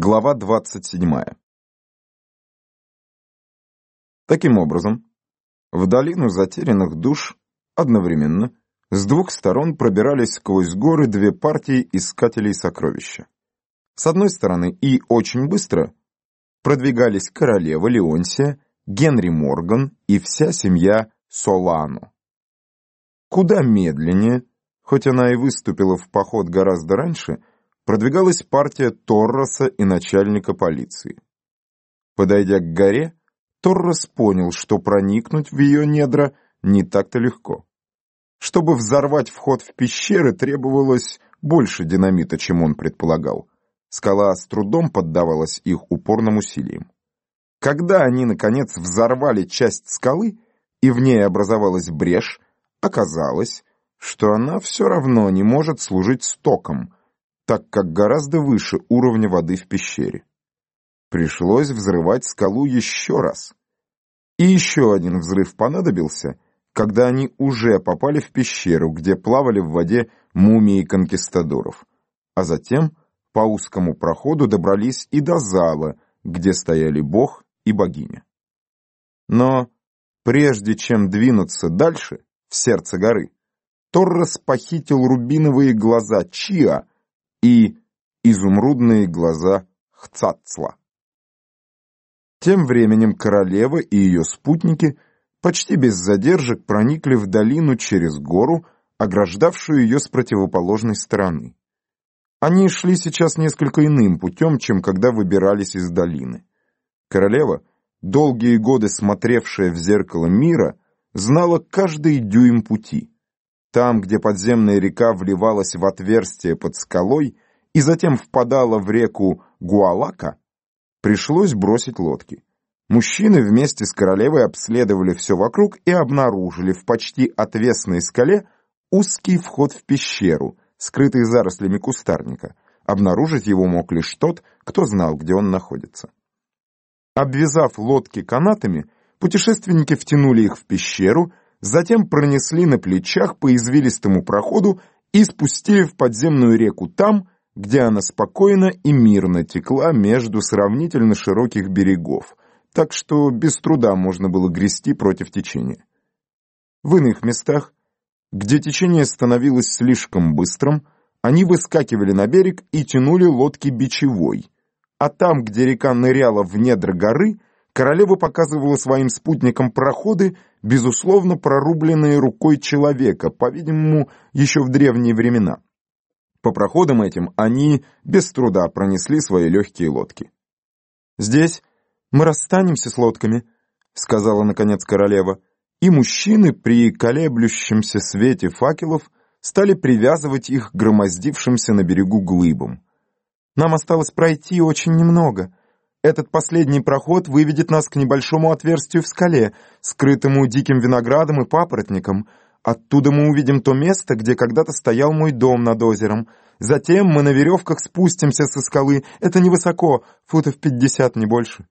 Глава 27. Таким образом, в долину затерянных душ одновременно с двух сторон пробирались сквозь горы две партии искателей сокровища. С одной стороны и очень быстро продвигались королева Леонсия, Генри Морган и вся семья Солану. Куда медленнее, хоть она и выступила в поход гораздо раньше, продвигалась партия Торроса и начальника полиции. Подойдя к горе, Торрос понял, что проникнуть в ее недра не так-то легко. Чтобы взорвать вход в пещеры, требовалось больше динамита, чем он предполагал. Скала с трудом поддавалась их упорным усилиям. Когда они, наконец, взорвали часть скалы, и в ней образовалась брешь, оказалось, что она все равно не может служить стоком, так как гораздо выше уровня воды в пещере. Пришлось взрывать скалу еще раз. И еще один взрыв понадобился, когда они уже попали в пещеру, где плавали в воде мумии конкистадоров, а затем по узкому проходу добрались и до зала, где стояли бог и богиня. Но прежде чем двинуться дальше, в сердце горы, Торрес похитил рубиновые глаза Чиа и изумрудные глаза Хцацла. Тем временем королева и ее спутники почти без задержек проникли в долину через гору, ограждавшую ее с противоположной стороны. Они шли сейчас несколько иным путем, чем когда выбирались из долины. Королева, долгие годы смотревшая в зеркало мира, знала каждый дюйм пути. Там, где подземная река вливалась в отверстие под скалой и затем впадала в реку Гуалака, пришлось бросить лодки. Мужчины вместе с королевой обследовали все вокруг и обнаружили в почти отвесной скале узкий вход в пещеру, скрытый зарослями кустарника. Обнаружить его мог лишь тот, кто знал, где он находится. Обвязав лодки канатами, путешественники втянули их в пещеру, затем пронесли на плечах по извилистому проходу и спустили в подземную реку там, где она спокойно и мирно текла между сравнительно широких берегов, так что без труда можно было грести против течения. В иных местах, где течение становилось слишком быстрым, они выскакивали на берег и тянули лодки бичевой, а там, где река ныряла в недра горы, королева показывала своим спутникам проходы, безусловно прорубленные рукой человека, по-видимому, еще в древние времена. По проходам этим они без труда пронесли свои легкие лодки. «Здесь мы расстанемся с лодками», — сказала, наконец, королева, и мужчины при колеблющемся свете факелов стали привязывать их громоздившимся на берегу глыбам. «Нам осталось пройти очень немного. Этот последний проход выведет нас к небольшому отверстию в скале, скрытому диким виноградом и папоротником, Оттуда мы увидим то место, где когда-то стоял мой дом над озером. Затем мы на веревках спустимся со скалы. Это невысоко, футов пятьдесят, не больше.